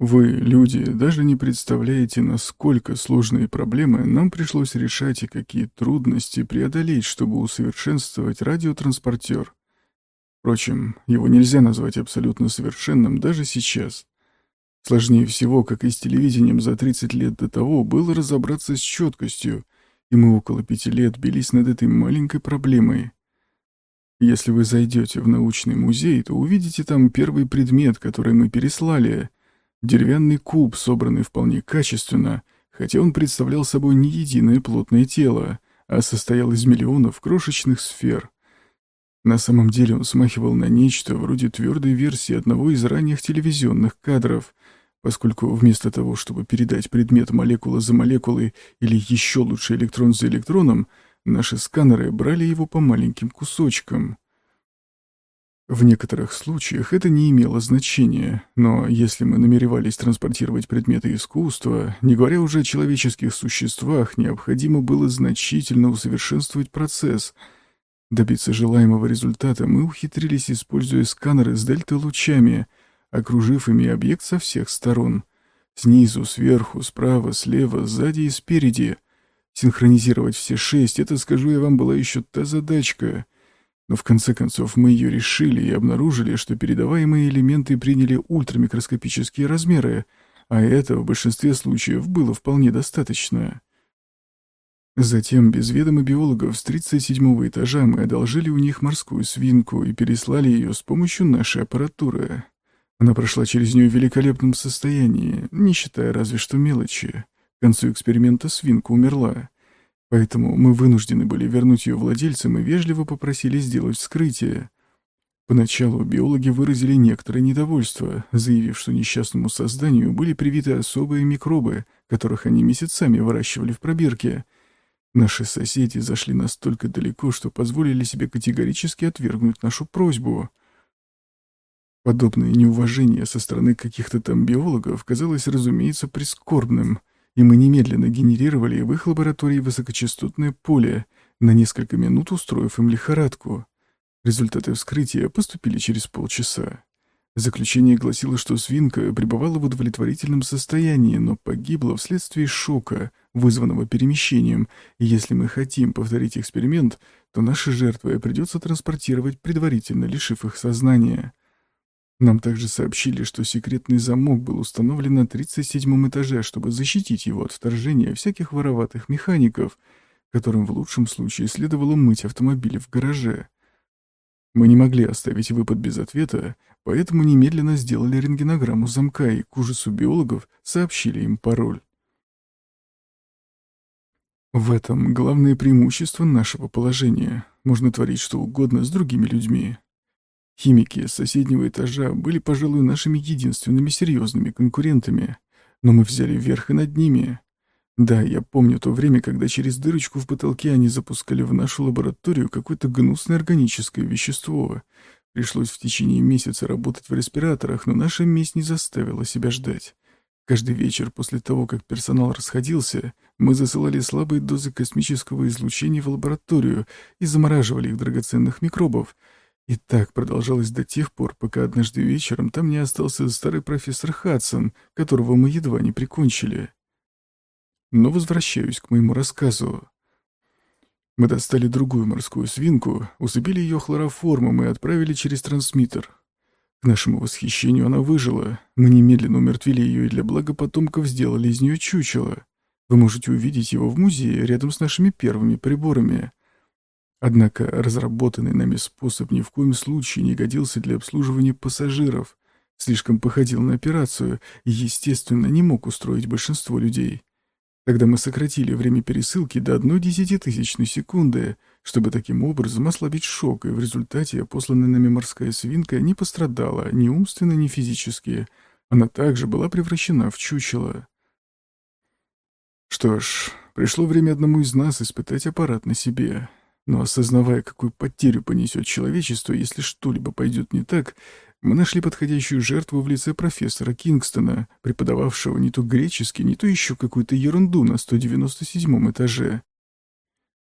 Вы, люди, даже не представляете, насколько сложные проблемы нам пришлось решать и какие трудности преодолеть, чтобы усовершенствовать радиотранспортер. Впрочем, его нельзя назвать абсолютно совершенным даже сейчас. Сложнее всего, как и с телевидением за 30 лет до того, было разобраться с четкостью, и мы около пяти лет бились над этой маленькой проблемой. Если вы зайдете в научный музей, то увидите там первый предмет, который мы переслали — Деревянный куб, собранный вполне качественно, хотя он представлял собой не единое плотное тело, а состоял из миллионов крошечных сфер. На самом деле он смахивал на нечто вроде твердой версии одного из ранних телевизионных кадров, поскольку вместо того, чтобы передать предмет молекула за молекулой или еще лучше электрон за электроном, наши сканеры брали его по маленьким кусочкам. В некоторых случаях это не имело значения, но если мы намеревались транспортировать предметы искусства, не говоря уже о человеческих существах, необходимо было значительно усовершенствовать процесс. Добиться желаемого результата мы ухитрились, используя сканеры с дельта-лучами, окружив ими объект со всех сторон. Снизу, сверху, справа, слева, сзади и спереди. Синхронизировать все шесть — это, скажу я вам, была еще та задачка — но в конце концов мы ее решили и обнаружили, что передаваемые элементы приняли ультрамикроскопические размеры, а этого в большинстве случаев было вполне достаточно. Затем, без ведома биологов с 37 этажа мы одолжили у них морскую свинку и переслали ее с помощью нашей аппаратуры. Она прошла через нее в великолепном состоянии, не считая разве что мелочи. К концу эксперимента свинка умерла. Поэтому мы вынуждены были вернуть ее владельцам и вежливо попросили сделать вскрытие. Поначалу биологи выразили некоторое недовольство, заявив, что несчастному созданию были привиты особые микробы, которых они месяцами выращивали в пробирке. Наши соседи зашли настолько далеко, что позволили себе категорически отвергнуть нашу просьбу. Подобное неуважение со стороны каких-то там биологов казалось, разумеется, прискорбным — и мы немедленно генерировали в их лаборатории высокочастотное поле, на несколько минут устроив им лихорадку. Результаты вскрытия поступили через полчаса. Заключение гласило, что свинка пребывала в удовлетворительном состоянии, но погибла вследствие шока, вызванного перемещением, и если мы хотим повторить эксперимент, то наши жертвы придется транспортировать, предварительно лишив их сознания. Нам также сообщили, что секретный замок был установлен на 37 этаже, чтобы защитить его от вторжения всяких вороватых механиков, которым в лучшем случае следовало мыть автомобили в гараже. Мы не могли оставить выпад без ответа, поэтому немедленно сделали рентгенограмму замка и, к ужасу биологов, сообщили им пароль. В этом главное преимущество нашего положения. Можно творить что угодно с другими людьми, Химики с соседнего этажа были, пожалуй, нашими единственными серьезными конкурентами, но мы взяли верх и над ними. Да, я помню то время, когда через дырочку в потолке они запускали в нашу лабораторию какое-то гнусное органическое вещество. Пришлось в течение месяца работать в респираторах, но наша месть не заставила себя ждать. Каждый вечер после того, как персонал расходился, мы засылали слабые дозы космического излучения в лабораторию и замораживали их драгоценных микробов — и так продолжалось до тех пор, пока однажды вечером там не остался старый профессор Хадсон, которого мы едва не прикончили. Но возвращаюсь к моему рассказу. Мы достали другую морскую свинку, усыпили ее хлороформом и отправили через трансмиттер. К нашему восхищению она выжила. Мы немедленно умертвили ее и для блага потомков сделали из нее чучело. Вы можете увидеть его в музее рядом с нашими первыми приборами. Однако разработанный нами способ ни в коем случае не годился для обслуживания пассажиров, слишком походил на операцию и, естественно, не мог устроить большинство людей. Тогда мы сократили время пересылки до одной десятитысячной секунды, чтобы таким образом ослабить шок, и в результате посланная нами морская свинка не пострадала ни умственно, ни физически. Она также была превращена в чучело. Что ж, пришло время одному из нас испытать аппарат на себе. Но осознавая, какую потерю понесет человечество, если что-либо пойдет не так, мы нашли подходящую жертву в лице профессора Кингстона, преподававшего не то греческий, не то еще какую-то ерунду на 197 этаже.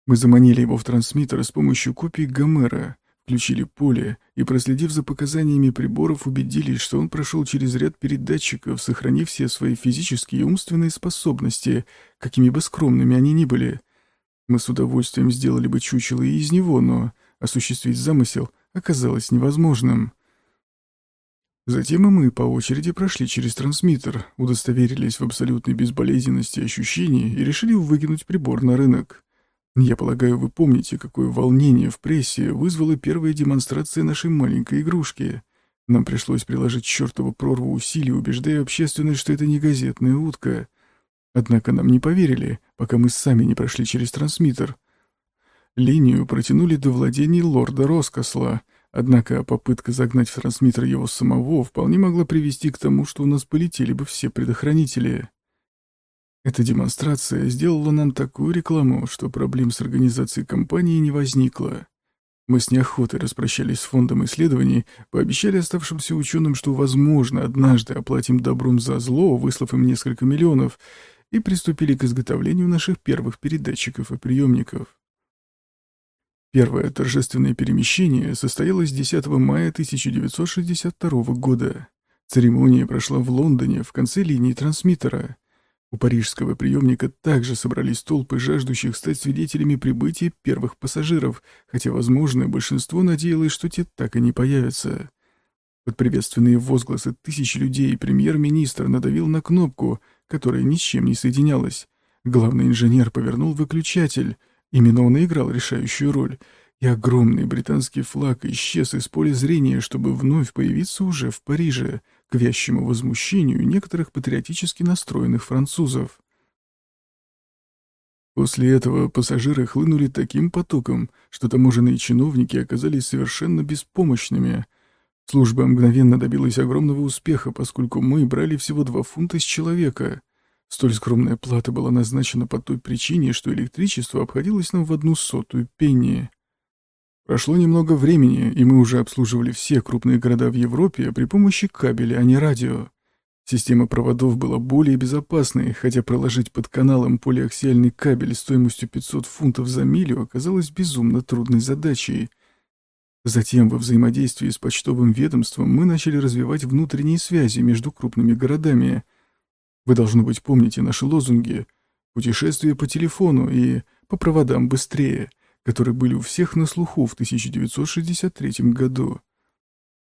Мы заманили его в трансмиттер с помощью копий Гомера, включили поле и, проследив за показаниями приборов, убедились, что он прошел через ряд передатчиков, сохранив все свои физические и умственные способности, какими бы скромными они ни были. Мы с удовольствием сделали бы чучело и из него, но осуществить замысел оказалось невозможным. Затем и мы по очереди прошли через трансмиттер, удостоверились в абсолютной безболезненности ощущений и решили выкинуть прибор на рынок. Я полагаю, вы помните, какое волнение в прессе вызвала первая демонстрация нашей маленькой игрушки. Нам пришлось приложить чертову прорву усилий, убеждая общественность, что это не газетная утка. Однако нам не поверили, пока мы сами не прошли через трансмиттер. Линию протянули до владений лорда Роскосла, однако попытка загнать в трансмиттер его самого вполне могла привести к тому, что у нас полетели бы все предохранители. Эта демонстрация сделала нам такую рекламу, что проблем с организацией компании не возникло. Мы с неохотой распрощались с фондом исследований, пообещали оставшимся ученым, что, возможно, однажды оплатим добром за зло, выслав им несколько миллионов, и приступили к изготовлению наших первых передатчиков и приемников. Первое торжественное перемещение состоялось 10 мая 1962 года. Церемония прошла в Лондоне в конце линии трансмиттера. У парижского приемника также собрались толпы жаждущих стать свидетелями прибытия первых пассажиров, хотя, возможно, большинство надеялось, что те так и не появятся. Под приветственные возгласы тысяч людей премьер-министр надавил на кнопку, которая ни с чем не соединялась. Главный инженер повернул выключатель. Именно он и играл решающую роль. И огромный британский флаг исчез из поля зрения, чтобы вновь появиться уже в Париже, к вящему возмущению некоторых патриотически настроенных французов. После этого пассажиры хлынули таким потоком, что таможенные чиновники оказались совершенно беспомощными. Служба мгновенно добилась огромного успеха, поскольку мы брали всего два фунта с человека. Столь скромная плата была назначена по той причине, что электричество обходилось нам в одну сотую пенни. Прошло немного времени, и мы уже обслуживали все крупные города в Европе при помощи кабеля, а не радио. Система проводов была более безопасной, хотя проложить под каналом полиаксиальный кабель стоимостью 500 фунтов за милю оказалось безумно трудной задачей. Затем, во взаимодействии с почтовым ведомством, мы начали развивать внутренние связи между крупными городами. Вы, должно быть, помните наши лозунги «Путешествие по телефону» и «По проводам быстрее», которые были у всех на слуху в 1963 году.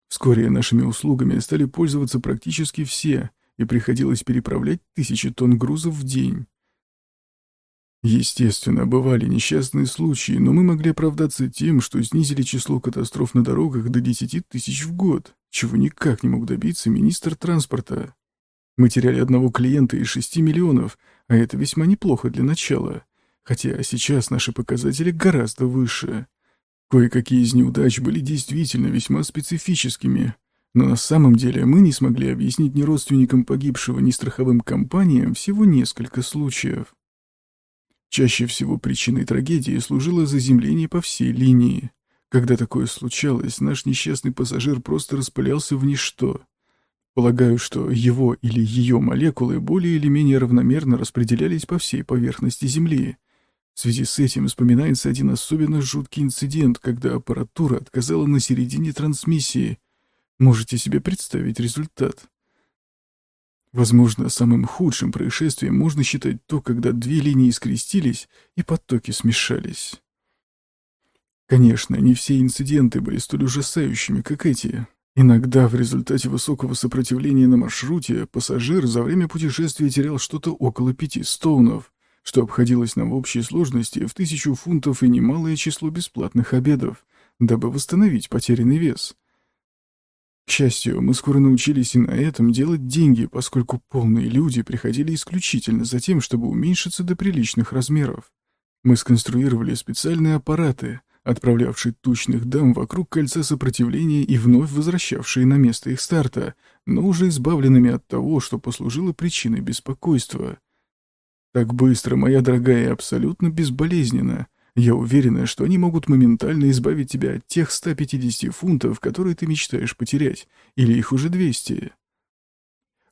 Вскоре нашими услугами стали пользоваться практически все, и приходилось переправлять тысячи тонн грузов в день. Естественно, бывали несчастные случаи, но мы могли оправдаться тем, что снизили число катастроф на дорогах до 10 тысяч в год, чего никак не мог добиться министр транспорта. Мы теряли одного клиента из 6 миллионов, а это весьма неплохо для начала хотя сейчас наши показатели гораздо выше. Кое-какие из неудач были действительно весьма специфическими, но на самом деле мы не смогли объяснить ни родственникам погибшего, ни страховым компаниям всего несколько случаев. Чаще всего причиной трагедии служило заземление по всей линии. Когда такое случалось, наш несчастный пассажир просто распылялся в ничто. Полагаю, что его или ее молекулы более или менее равномерно распределялись по всей поверхности Земли, в связи с этим вспоминается один особенно жуткий инцидент, когда аппаратура отказала на середине трансмиссии. Можете себе представить результат? Возможно, самым худшим происшествием можно считать то, когда две линии скрестились и потоки смешались. Конечно, не все инциденты были столь ужасающими, как эти. Иногда в результате высокого сопротивления на маршруте пассажир за время путешествия терял что-то около пяти стоунов, что обходилось нам в общей сложности в тысячу фунтов и немалое число бесплатных обедов, дабы восстановить потерянный вес. К счастью, мы скоро научились и на этом делать деньги, поскольку полные люди приходили исключительно за тем, чтобы уменьшиться до приличных размеров. Мы сконструировали специальные аппараты, отправлявшие тучных дам вокруг кольца сопротивления и вновь возвращавшие на место их старта, но уже избавленными от того, что послужило причиной беспокойства. Так быстро, моя дорогая, абсолютно безболезненно. Я уверена, что они могут моментально избавить тебя от тех 150 фунтов, которые ты мечтаешь потерять, или их уже 200.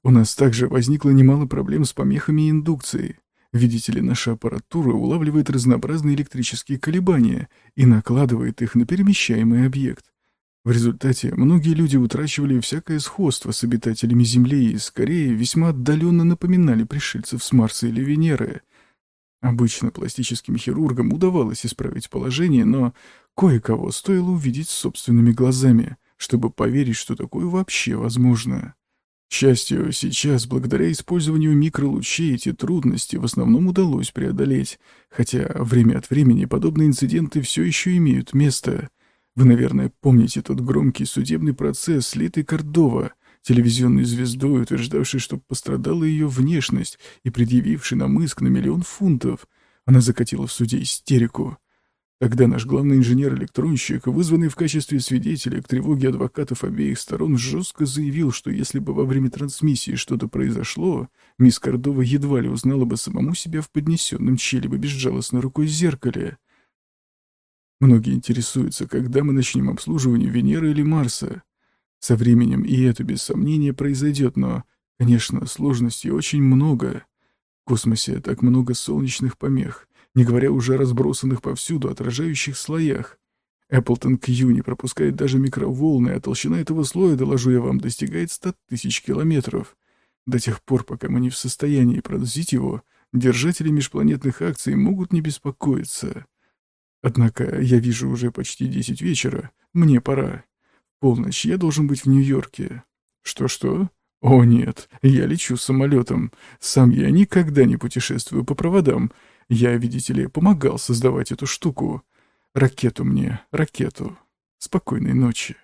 У нас также возникло немало проблем с помехами индукции. Видите ли, наша аппаратура улавливает разнообразные электрические колебания и накладывает их на перемещаемый объект. В результате многие люди утрачивали всякое сходство с обитателями Земли и, скорее, весьма отдаленно напоминали пришельцев с Марса или Венеры. Обычно пластическим хирургам удавалось исправить положение, но кое-кого стоило увидеть собственными глазами, чтобы поверить, что такое вообще возможно. К счастью, сейчас, благодаря использованию микролучей, эти трудности в основном удалось преодолеть, хотя время от времени подобные инциденты все еще имеют место. Вы, наверное, помните тот громкий судебный процесс с Литой Кордова, телевизионной звездой, утверждавшей, что пострадала ее внешность и предъявившей нам иск на миллион фунтов. Она закатила в суде истерику. Тогда наш главный инженер-электронщик, вызванный в качестве свидетеля к тревоге адвокатов обеих сторон, жестко заявил, что если бы во время трансмиссии что-то произошло, мисс Кордова едва ли узнала бы самому себя в поднесенном челебе безжалостной рукой зеркале. Многие интересуются, когда мы начнем обслуживание Венеры или Марса. Со временем и это без сомнения произойдет, но, конечно, сложностей очень много. В космосе так много солнечных помех, не говоря уже о разбросанных повсюду отражающих слоях. Эпплтон Q не пропускает даже микроволны, а толщина этого слоя, доложу я вам, достигает 100 тысяч километров. До тех пор, пока мы не в состоянии продать его, держатели межпланетных акций могут не беспокоиться. Однако я вижу уже почти десять вечера. Мне пора. Полночь, я должен быть в Нью-Йорке. Что-что? О, нет, я лечу самолетом. Сам я никогда не путешествую по проводам. Я, видите ли, помогал создавать эту штуку. Ракету мне, ракету. Спокойной ночи.